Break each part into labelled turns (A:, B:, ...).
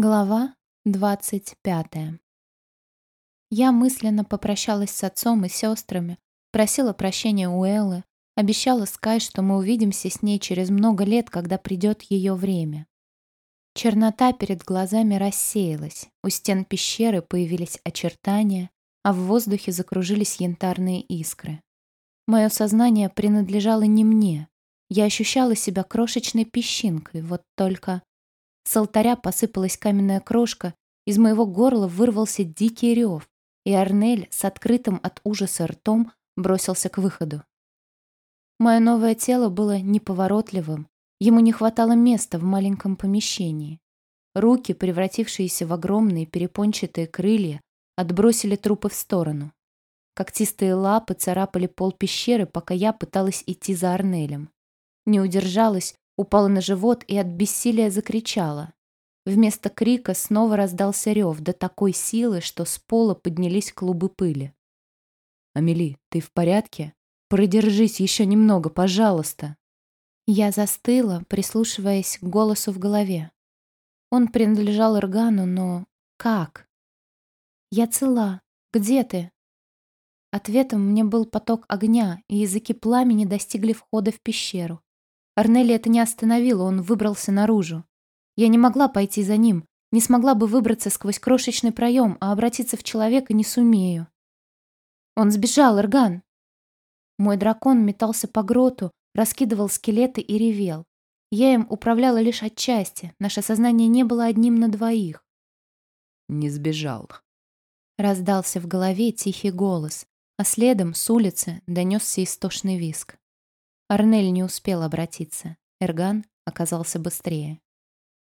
A: Глава двадцать пятая. Я мысленно попрощалась с отцом и сестрами, просила прощения у Эллы, обещала Скай, что мы увидимся с ней через много лет, когда придет ее время. Чернота перед глазами рассеялась, у стен пещеры появились очертания, а в воздухе закружились янтарные искры. Мое сознание принадлежало не мне. Я ощущала себя крошечной песчинкой, вот только с алтаря посыпалась каменная крошка, из моего горла вырвался дикий рев, и Арнель с открытым от ужаса ртом бросился к выходу. Мое новое тело было неповоротливым, ему не хватало места в маленьком помещении. Руки, превратившиеся в огромные перепончатые крылья, отбросили трупы в сторону. Когтистые лапы царапали пол пещеры, пока я пыталась идти за Арнелем. Не удержалась, упала на живот и от бессилия закричала. Вместо крика снова раздался рев до такой силы, что с пола поднялись клубы пыли. «Амели, ты в порядке? Продержись еще немного, пожалуйста!» Я застыла, прислушиваясь к голосу в голове. Он принадлежал Иргану, но как? «Я цела. Где ты?» Ответом мне был поток огня, и языки пламени достигли входа в пещеру. Арнелли это не остановило, он выбрался наружу. Я не могла пойти за ним, не смогла бы выбраться сквозь крошечный проем, а обратиться в человека не сумею. Он сбежал, Эрган. Мой дракон метался по гроту, раскидывал скелеты и ревел. Я им управляла лишь отчасти, наше сознание не было одним на двоих.
B: «Не сбежал», —
A: раздался в голове тихий голос, а следом с улицы донесся истошный виск. Арнель не успел обратиться. Эрган оказался быстрее.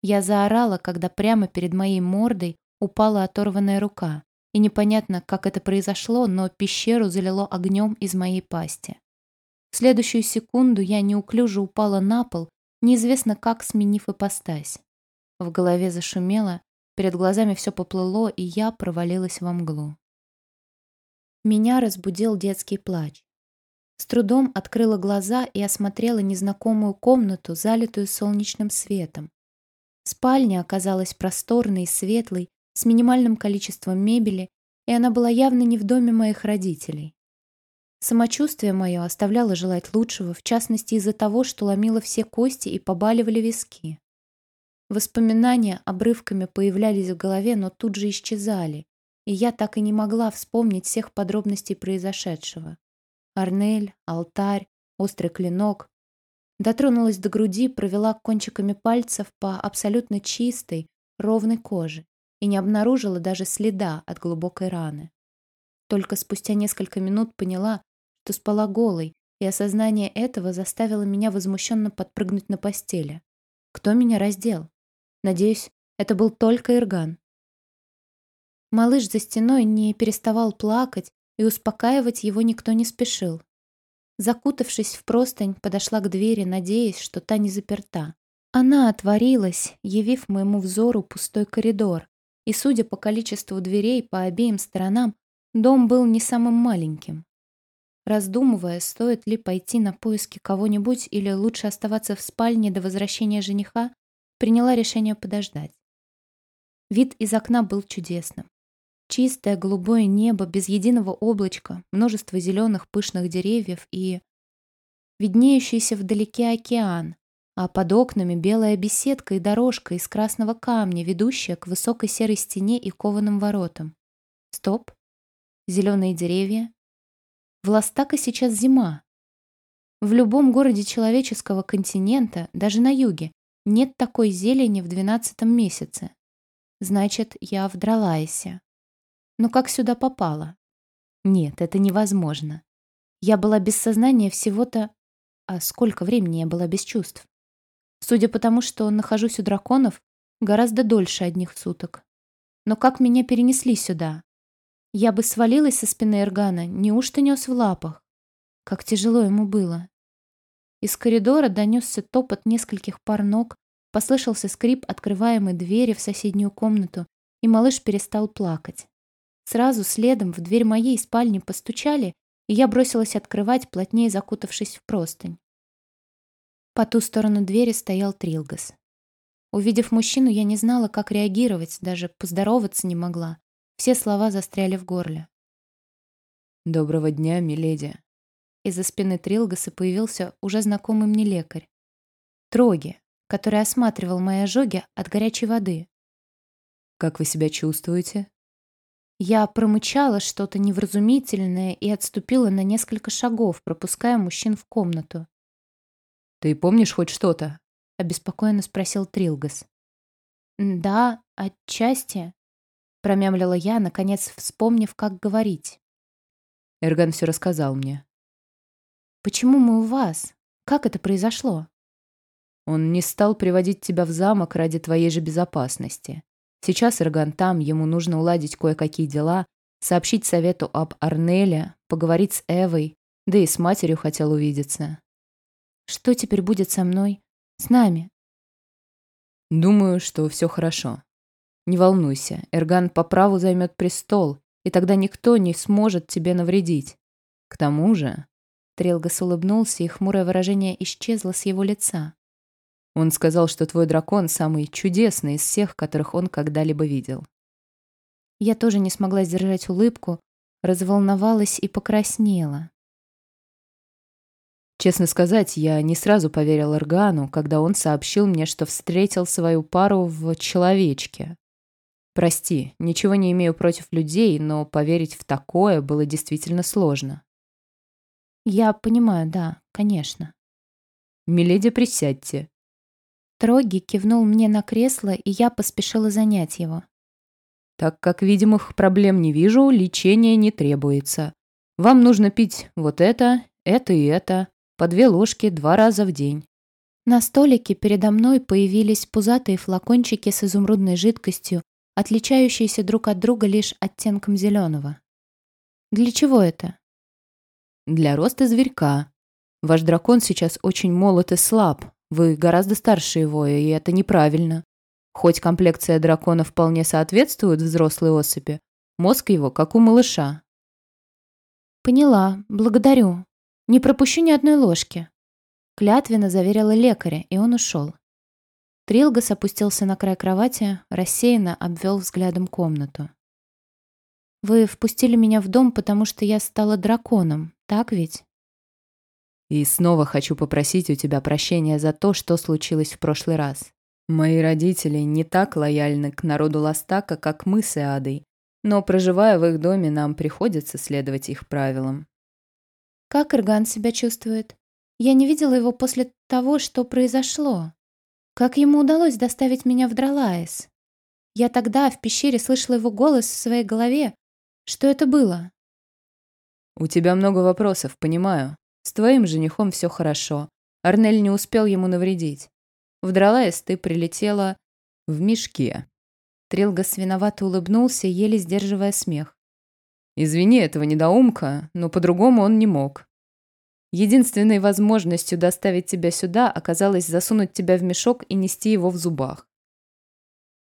A: Я заорала, когда прямо перед моей мордой упала оторванная рука. И непонятно, как это произошло, но пещеру залило огнем из моей пасти. В следующую секунду я неуклюже упала на пол, неизвестно как сменив ипостась. В голове зашумело, перед глазами все поплыло, и я провалилась во мглу. Меня разбудил детский плач. С трудом открыла глаза и осмотрела незнакомую комнату, залитую солнечным светом. Спальня оказалась просторной и светлой, с минимальным количеством мебели, и она была явно не в доме моих родителей. Самочувствие мое оставляло желать лучшего, в частности из-за того, что ломило все кости и побаливали виски. Воспоминания обрывками появлялись в голове, но тут же исчезали, и я так и не могла вспомнить всех подробностей произошедшего. Арнель, алтарь, острый клинок. Дотронулась до груди, провела кончиками пальцев по абсолютно чистой, ровной коже и не обнаружила даже следа от глубокой раны. Только спустя несколько минут поняла, что спала голой, и осознание этого заставило меня возмущенно подпрыгнуть на постели. Кто меня раздел? Надеюсь, это был только Ирган. Малыш за стеной не переставал плакать, и успокаивать его никто не спешил. Закутавшись в простынь, подошла к двери, надеясь, что та не заперта. Она отворилась, явив моему взору пустой коридор, и, судя по количеству дверей по обеим сторонам, дом был не самым маленьким. Раздумывая, стоит ли пойти на поиски кого-нибудь или лучше оставаться в спальне до возвращения жениха, приняла решение подождать. Вид из окна был чудесным. Чистое голубое небо, без единого облачка, множество зеленых пышных деревьев и... Виднеющийся вдалеке океан, а под окнами белая беседка и дорожка из красного камня, ведущая к высокой серой стене и кованым воротам. Стоп. Зеленые деревья. В Ластака сейчас зима. В любом городе человеческого континента, даже на юге, нет такой зелени в двенадцатом месяце. Значит, я в Дралайсе. Но как сюда попала? Нет, это невозможно. Я была без сознания всего-то... А сколько времени я была без чувств? Судя по тому, что нахожусь у драконов, гораздо дольше одних суток. Но как меня перенесли сюда? Я бы свалилась со спины Эргана, неужто нес в лапах? Как тяжело ему было. Из коридора донесся топот нескольких пар ног, послышался скрип открываемой двери в соседнюю комнату, и малыш перестал плакать. Сразу следом в дверь моей спальни постучали, и я бросилась открывать, плотнее закутавшись в простынь. По ту сторону двери стоял Трилгас. Увидев мужчину, я не знала, как реагировать, даже поздороваться не могла. Все слова застряли в горле.
B: «Доброго дня, миледи».
A: Из-за спины Трилгаса появился уже знакомый мне лекарь. Троги, который осматривал мои ожоги от горячей воды.
B: «Как вы себя чувствуете?»
A: Я промычала что-то невразумительное и отступила на несколько шагов, пропуская мужчин в комнату.
B: «Ты помнишь хоть что-то?»
A: — обеспокоенно спросил Трилгас. «Да, отчасти», — промямлила я, наконец вспомнив, как говорить.
B: Эрган все рассказал мне.
A: «Почему мы у вас? Как это произошло?»
B: «Он не стал приводить тебя в замок ради твоей же безопасности. Сейчас Эрган там, ему нужно уладить кое-какие дела, сообщить совету об Арнеле, поговорить с Эвой, да и с матерью хотел увидеться.
A: Что теперь будет со мной? С нами?
B: Думаю, что все хорошо. Не волнуйся, Эрган по праву займет престол, и тогда никто не сможет тебе навредить. К тому же...
A: Трелгас улыбнулся, и хмурое выражение исчезло с его лица.
B: Он сказал, что твой дракон самый чудесный из всех, которых он когда-либо видел.
A: Я тоже не смогла сдержать улыбку, разволновалась и покраснела.
B: Честно сказать, я не сразу поверил Эргану, когда он сообщил мне, что встретил свою пару в человечке. Прости, ничего не имею против людей, но поверить в такое было действительно сложно.
A: Я понимаю, да, конечно.
B: Миледи, присядьте.
A: Троги кивнул мне на кресло, и я поспешила занять его.
B: Так как видимых проблем не вижу, лечение не требуется. Вам нужно пить вот это, это и это, по две ложки два раза в день.
A: На столике передо мной появились пузатые флакончики с изумрудной жидкостью, отличающиеся друг от друга лишь оттенком зеленого. Для чего это?
B: Для роста зверька. Ваш дракон сейчас очень молод и слаб, вы гораздо старше его, и это неправильно. Хоть комплекция дракона вполне соответствует взрослой особи, мозг его как у малыша.
A: Поняла, благодарю. Не пропущу ни одной ложки. Клятвенно заверила лекаря, и он ушел. Трилгас опустился на край кровати, рассеянно обвел взглядом комнату. «Вы впустили меня в дом, потому что я стала драконом, так ведь?»
B: И снова хочу попросить у тебя прощения за то, что случилось в прошлый раз. Мои родители не так лояльны к народу Ластака, как мы с Иадой, но, проживая в их доме, нам приходится следовать их правилам.
A: Как Ирган себя чувствует? Я не видела его после того, что произошло. Как ему удалось доставить меня в Дралаис? Я тогда в пещере слышала его голос в своей голове. Что это было?
B: У тебя много вопросов, понимаю. С твоим женихом все хорошо. Арнель не успел ему навредить. В Дралаес ты прилетела в мешке.
A: Трилгас виновато улыбнулся, еле сдерживая смех.
B: Извини этого недоумка, но по-другому он не мог. Единственной возможностью доставить тебя сюда оказалось засунуть тебя в мешок и нести его в зубах.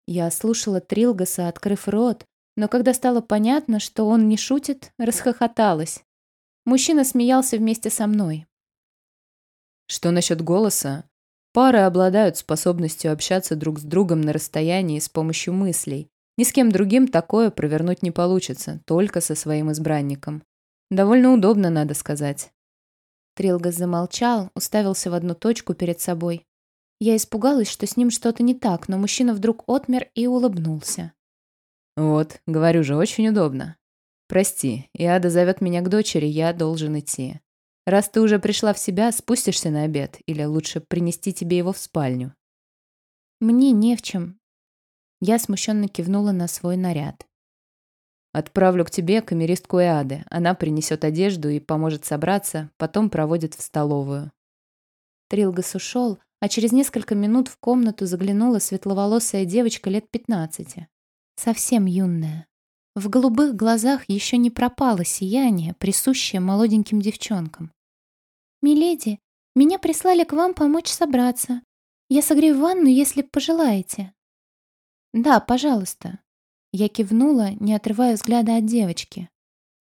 A: Я слушала Трилгаса, открыв рот, но когда стало понятно, что он не шутит, расхохоталась. Мужчина смеялся вместе со мной.
B: Что насчет голоса? Пары обладают способностью общаться друг с другом на расстоянии с помощью мыслей. Ни с кем другим такое провернуть не получится, только со своим избранником. Довольно удобно, надо сказать.
A: Трилгас замолчал, уставился в одну точку перед собой. Я испугалась, что с ним что-то не так, но мужчина вдруг отмер и улыбнулся.
B: «Вот, говорю же, очень удобно. «Прости, Иада зовет меня к дочери, я должен идти. Раз ты уже пришла в себя, спустишься на обед, или лучше принести тебе его в спальню?»
A: «Мне не в чем». Я смущенно кивнула на свой наряд.
B: «Отправлю к тебе камеристку Иады. Она принесет одежду и поможет собраться, потом проводит в столовую».
A: Трилгас ушел, а через несколько минут в комнату заглянула светловолосая девочка лет пятнадцати. Совсем юная. В голубых глазах еще не пропало сияние, присущее молоденьким девчонкам. «Миледи, меня прислали к вам помочь собраться. Я согрею ванну, если пожелаете». «Да, пожалуйста». Я кивнула, не отрывая взгляда от девочки.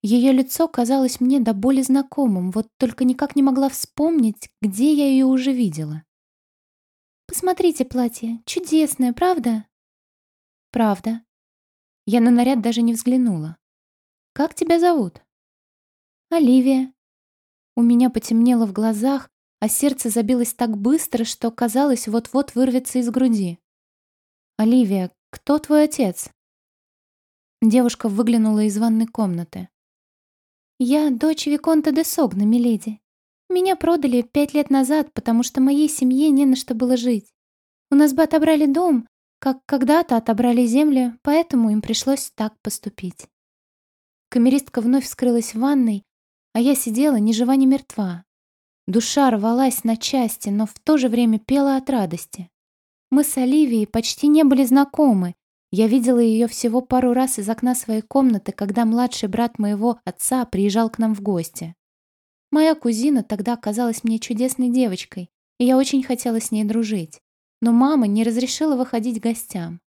A: Ее лицо казалось мне до боли знакомым, вот только никак не могла вспомнить, где я ее уже видела. Посмотрите платье. Чудесное, правда?» «Правда». Я на наряд даже не взглянула. «Как тебя зовут?» «Оливия». У меня потемнело в глазах, а сердце забилось так быстро, что казалось, вот-вот вырвется из груди. «Оливия, кто твой отец?» Девушка выглянула из ванной комнаты. «Я дочь Виконта де Согна, миледи. Меня продали пять лет назад, потому что моей семье не на что было жить. У нас бы отобрали дом, как когда-то отобрали землю, поэтому им пришлось так поступить». Камеристка вновь скрылась в ванной, а я сидела ни жива, ни мертва. Душа рвалась на части, но в то же время пела от радости. Мы с Оливией почти не были знакомы, я видела ее всего пару раз из окна своей комнаты, когда младший брат моего отца приезжал к нам в гости. Моя кузина тогда казалась мне чудесной девочкой, и я очень хотела с ней дружить. Но мама не разрешила выходить гостям.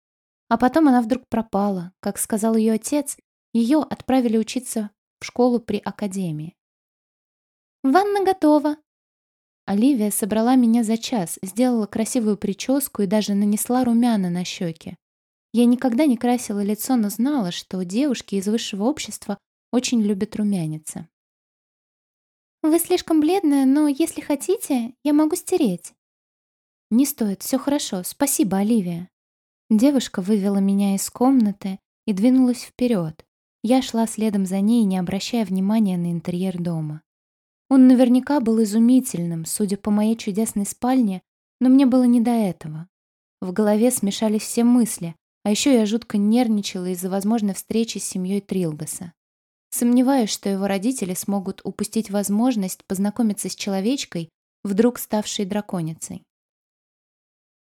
A: А потом она вдруг пропала. Как сказал ее отец, ее отправили учиться в школу при академии. «Ванна готова!» Оливия собрала меня за час, сделала красивую прическу и даже нанесла румяна на щеки. Я никогда не красила лицо, но знала, что девушки из высшего общества очень любят румяниться. «Вы слишком бледная, но если хотите, я могу стереть». «Не стоит, все хорошо. Спасибо, Оливия». Девушка вывела меня из комнаты и двинулась вперед. Я шла следом за ней, не обращая внимания на интерьер дома. Он наверняка был изумительным, судя по моей чудесной спальне, но мне было не до этого. В голове смешались все мысли, а еще я жутко нервничала из-за возможной встречи с семьей Трилгаса. Сомневаюсь, что его родители смогут упустить возможность познакомиться с человечкой, вдруг ставшей драконицей.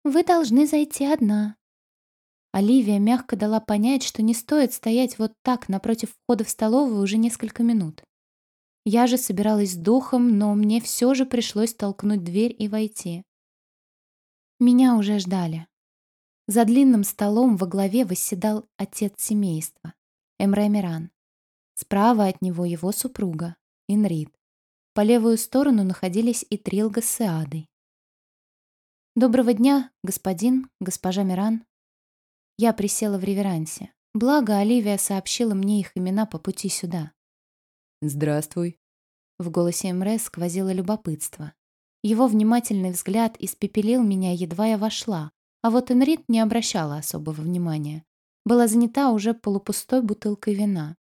A: «Вы должны зайти одна». Оливия мягко дала понять, что не стоит стоять вот так напротив входа в столовую уже несколько минут. Я же собиралась с духом, но мне все же пришлось толкнуть дверь и войти. Меня уже ждали. За длинным столом во главе восседал отец семейства, Эмре Миран. Справа от него его супруга, Инрид. По левую сторону находились и Трилга с Сеадой. «Доброго дня, господин, госпожа Миран». Я присела в реверансе. Благо, Оливия сообщила мне их имена по пути сюда.
B: «Здравствуй».
A: В голосе Эмре сквозило любопытство. Его внимательный взгляд испепелил меня, едва я вошла, а вот Энрит не обращала особого внимания. Была занята уже полупустой бутылкой вина.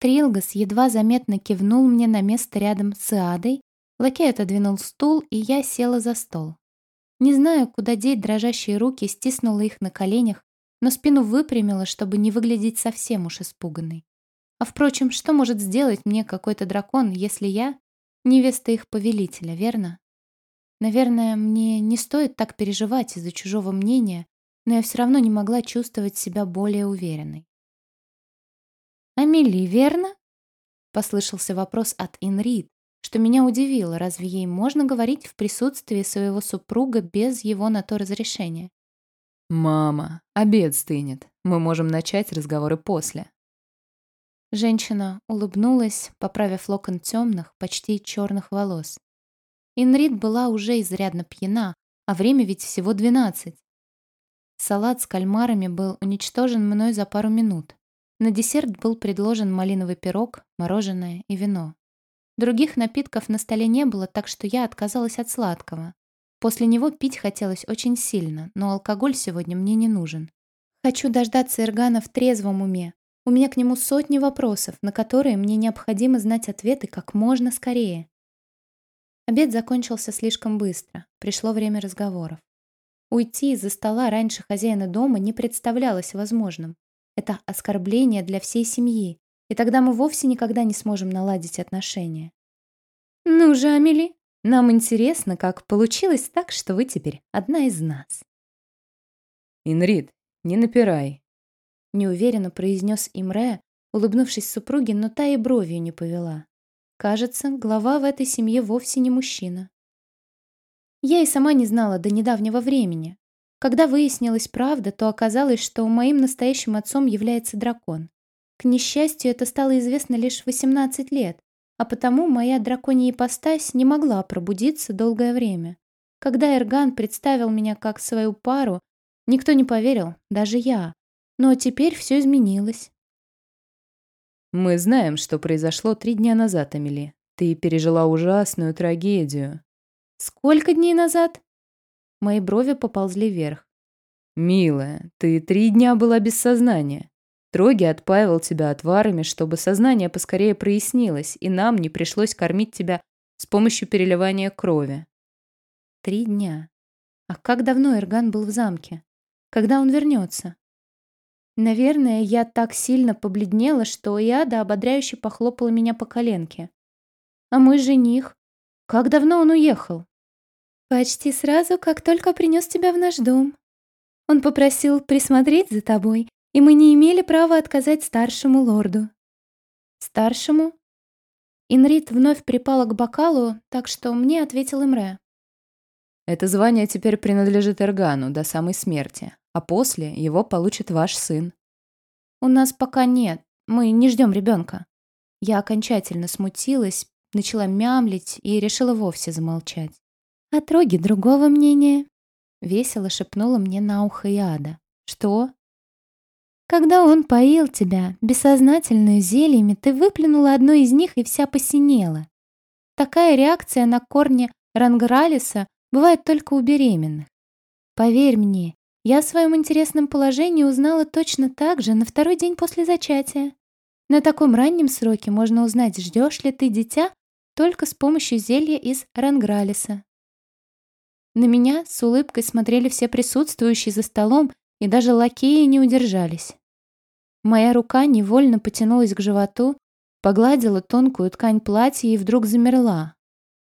A: Трилгас едва заметно кивнул мне на место рядом с Иадой, лакей отодвинул стул, и я села за стол. Не знаю, куда деть дрожащие руки, стиснула их на коленях, но спину выпрямила, чтобы не выглядеть совсем уж испуганной. А впрочем, что может сделать мне какой-то дракон, если я невеста их повелителя, верно? Наверное, мне не стоит так переживать из-за чужого мнения, но я все равно не могла чувствовать себя более уверенной. «Амели, верно?» — послышался вопрос от Инрид, что меня удивило, разве ей можно говорить в присутствии своего супруга без его на то разрешения?
B: «Мама, обед стынет. Мы можем начать разговоры после».
A: Женщина улыбнулась, поправив локон темных, почти черных волос. Инрид была уже изрядно пьяна, а время ведь всего двенадцать. Салат с кальмарами был уничтожен мной за пару минут. На десерт был предложен малиновый пирог, мороженое и вино. Других напитков на столе не было, так что я отказалась от сладкого. После него пить хотелось очень сильно, но алкоголь сегодня мне не нужен. Хочу дождаться Эргана в трезвом уме. У меня к нему сотни вопросов, на которые мне необходимо знать ответы как можно скорее. Обед закончился слишком быстро. Пришло время разговоров. Уйти из-за стола раньше хозяина дома не представлялось возможным. Это оскорбление для всей семьи, и тогда мы вовсе никогда не сможем наладить отношения. «Ну же, Амели, нам интересно, как получилось так, что вы теперь одна из нас».
B: «Инрид, не напирай», —
A: неуверенно произнес Имре, улыбнувшись супруге, но та и бровью не повела. Кажется, глава в этой семье вовсе не мужчина. Я и сама не знала до недавнего времени. Когда выяснилась правда, то оказалось, что моим настоящим отцом является дракон. К несчастью, это стало известно лишь в 18 лет, а потому моя драконья ипостась не могла пробудиться долгое время. Когда Эрган представил меня как свою пару, никто не поверил, даже я. Но теперь все изменилось.
B: Мы знаем, что произошло три дня назад, Амели. Ты пережила ужасную трагедию.
A: Сколько дней назад? Мои брови поползли вверх.
B: Милая, ты три дня была без сознания. Троги отпаивал тебя отварами, чтобы сознание поскорее прояснилось, и нам не пришлось кормить тебя с помощью переливания крови.
A: Три дня. А как давно Эрган был в замке? Когда он вернется? Наверное, я так сильно побледнела, что Иада ободряюще похлопала меня по коленке. А мой жених? Как давно он уехал? Почти сразу, как только принес тебя в наш дом. Он попросил присмотреть за тобой, и мы не имели права отказать старшему лорду. Старшему? Инрит вновь припала к бокалу, так что мне ответил Имре.
B: Это звание теперь принадлежит Эргану до самой смерти, а после его получит ваш сын.
A: У нас пока нет, мы не ждем ребенка. Я окончательно смутилась, начала мямлить и решила вовсе замолчать. «Отроги другого мнения», — весело шепнула мне на ухо Иада. «Что?» «Когда он поил тебя бессознательную зельями, ты выплюнула одно из них и вся посинела. Такая реакция на корни рангралиса бывает только у беременных. Поверь мне, я о своем интересном положении узнала точно так же на второй день после зачатия. На таком раннем сроке можно узнать, ждешь ли ты дитя только с помощью зелья из рангралиса. На меня с улыбкой смотрели все присутствующие за столом, и даже лакеи не удержались. Моя рука невольно потянулась к животу, погладила тонкую ткань платья и вдруг замерла.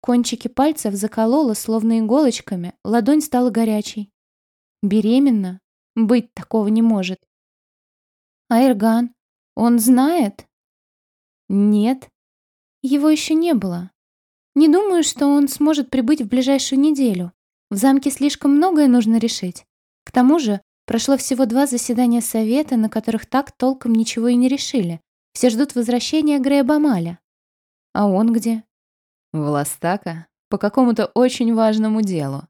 A: Кончики пальцев заколола, словно иголочками, ладонь стала горячей. Беременна? Быть такого не может. Айрган, он знает? Нет. Его еще не было. Не думаю, что он сможет прибыть в ближайшую неделю. В замке слишком многое нужно решить. К тому же, прошло всего два заседания совета, на которых так толком ничего и не решили. Все ждут возвращения Грея Бамаля. А он где?
B: В Ластака. По какому-то очень важному делу.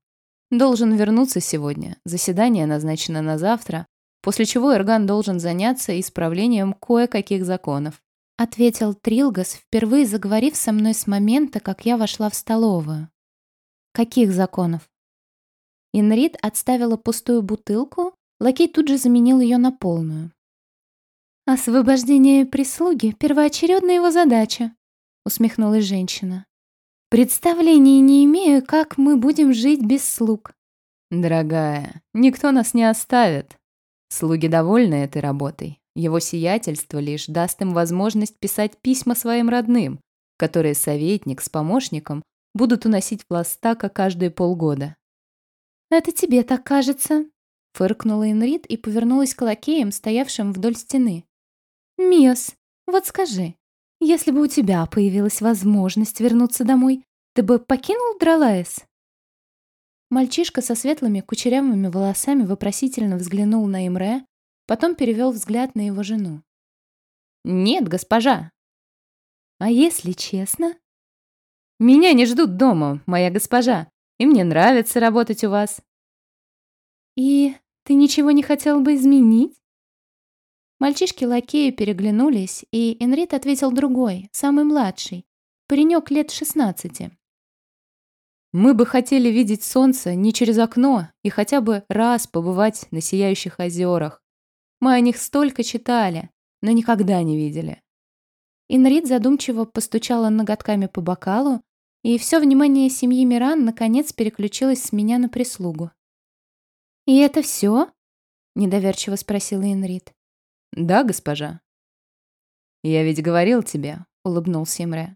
B: Должен вернуться сегодня. Заседание назначено на завтра, после чего Эрган должен заняться исправлением кое-каких законов.
A: Ответил Трилгас, впервые заговорив со мной с момента, как я вошла в столовую. Каких законов? Инрид отставила пустую бутылку, лакей тут же заменил ее на полную. «Освобождение прислуги — первоочередная его задача», — усмехнулась женщина. «Представления не имею, как мы будем жить без слуг».
B: «Дорогая, никто нас не оставит. Слуги довольны этой работой. Его сиятельство лишь даст им возможность писать письма своим родным, которые советник с помощником будут уносить в Ластака каждые полгода.
A: «Это тебе так кажется», — фыркнула Инрид и повернулась к лакеям, стоявшим вдоль стены. «Миос, вот скажи, если бы у тебя появилась возможность вернуться домой, ты бы покинул Дралаэс?» Мальчишка со светлыми кучерявыми волосами вопросительно взглянул на Имре, потом перевел взгляд на его жену.
B: «Нет, госпожа».
A: «А если честно?»
B: «Меня не ждут дома, моя госпожа и мне нравится работать у вас».
A: «И ты ничего не хотел бы изменить?» Мальчишки-лакеи переглянулись, и Энрит ответил другой, самый младший, паренек лет шестнадцати.
B: «Мы бы хотели видеть солнце не через окно и хотя бы раз побывать на Сияющих озерах. Мы о них столько читали, но никогда не видели».
A: Инрид задумчиво постучала ноготками по бокалу, и все внимание семьи Миран наконец переключилось с меня на прислугу. «И это все?» — недоверчиво спросила Инрид.
B: «Да, госпожа». «Я ведь говорил тебе», — улыбнулся Имре.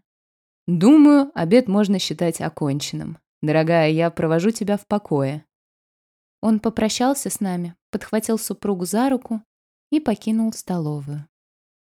B: «Думаю, обед можно считать оконченным. Дорогая, я провожу тебя в покое».
A: Он попрощался с нами, подхватил супругу за руку и покинул столовую.